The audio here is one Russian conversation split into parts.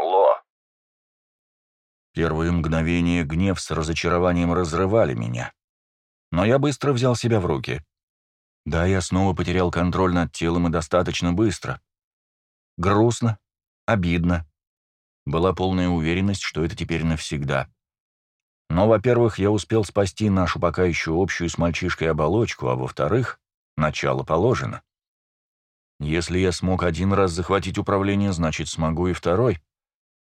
Ло. Первые мгновения гнев с разочарованием разрывали меня. Но я быстро взял себя в руки. Да, я снова потерял контроль над телом и достаточно быстро. Грустно, обидно. Была полная уверенность, что это теперь навсегда. Но, во-первых, я успел спасти нашу пока еще общую с мальчишкой оболочку, а во-вторых, начало положено. Если я смог один раз захватить управление, значит, смогу и второй.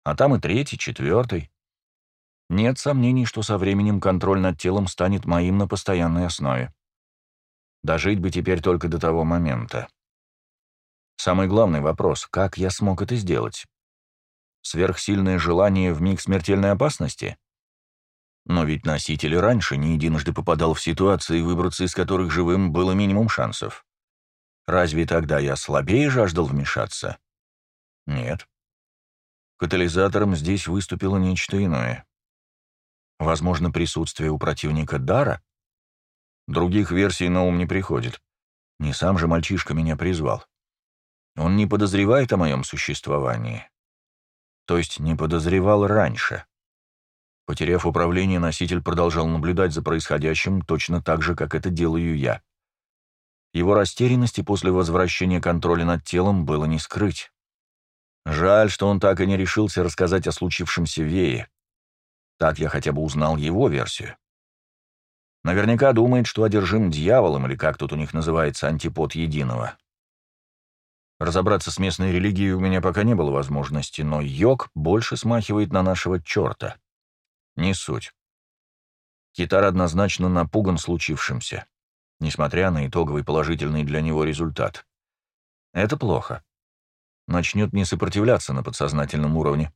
А там и третий, четвертый. Нет сомнений, что со временем контроль над телом станет моим на постоянной основе. Дожить бы теперь только до того момента. Самый главный вопрос — как я смог это сделать? Сверхсильное желание в миг смертельной опасности? Но ведь носитель раньше не единожды попадал в ситуации, выбраться из которых живым было минимум шансов. Разве тогда я слабее жаждал вмешаться? Нет. Катализатором здесь выступило нечто иное. Возможно, присутствие у противника дара? Других версий на ум не приходит. Не сам же мальчишка меня призвал. Он не подозревает о моем существовании. То есть не подозревал раньше. Потеряв управление, носитель продолжал наблюдать за происходящим точно так же, как это делаю я. Его растерянности после возвращения контроля над телом было не скрыть. Жаль, что он так и не решился рассказать о случившемся Вее. Так я хотя бы узнал его версию. Наверняка думает, что одержим дьяволом, или как тут у них называется, антипод единого. Разобраться с местной религией у меня пока не было возможности, но йог больше смахивает на нашего черта. Не суть. Китар однозначно напуган случившимся, несмотря на итоговый положительный для него результат. Это плохо. Начнет не сопротивляться на подсознательном уровне.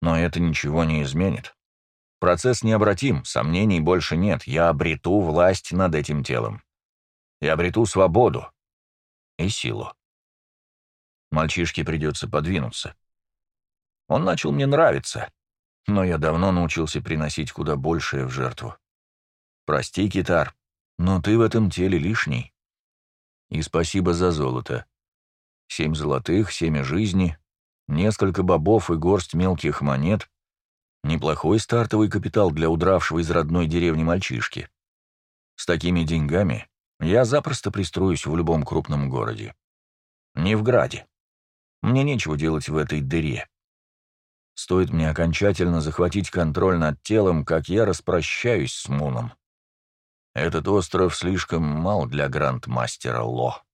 Но это ничего не изменит. Процесс необратим, сомнений больше нет. Я обрету власть над этим телом. Я обрету свободу и силу. Мальчишке придется подвинуться. Он начал мне нравиться, но я давно научился приносить куда большее в жертву. Прости, китар, но ты в этом теле лишний. И спасибо за золото. Семь золотых, семь жизни, несколько бобов и горсть мелких монет — Неплохой стартовый капитал для удравшего из родной деревни мальчишки. С такими деньгами я запросто пристроюсь в любом крупном городе. Не в Граде. Мне нечего делать в этой дыре. Стоит мне окончательно захватить контроль над телом, как я распрощаюсь с Муном. Этот остров слишком мал для гранд-мастера Ло.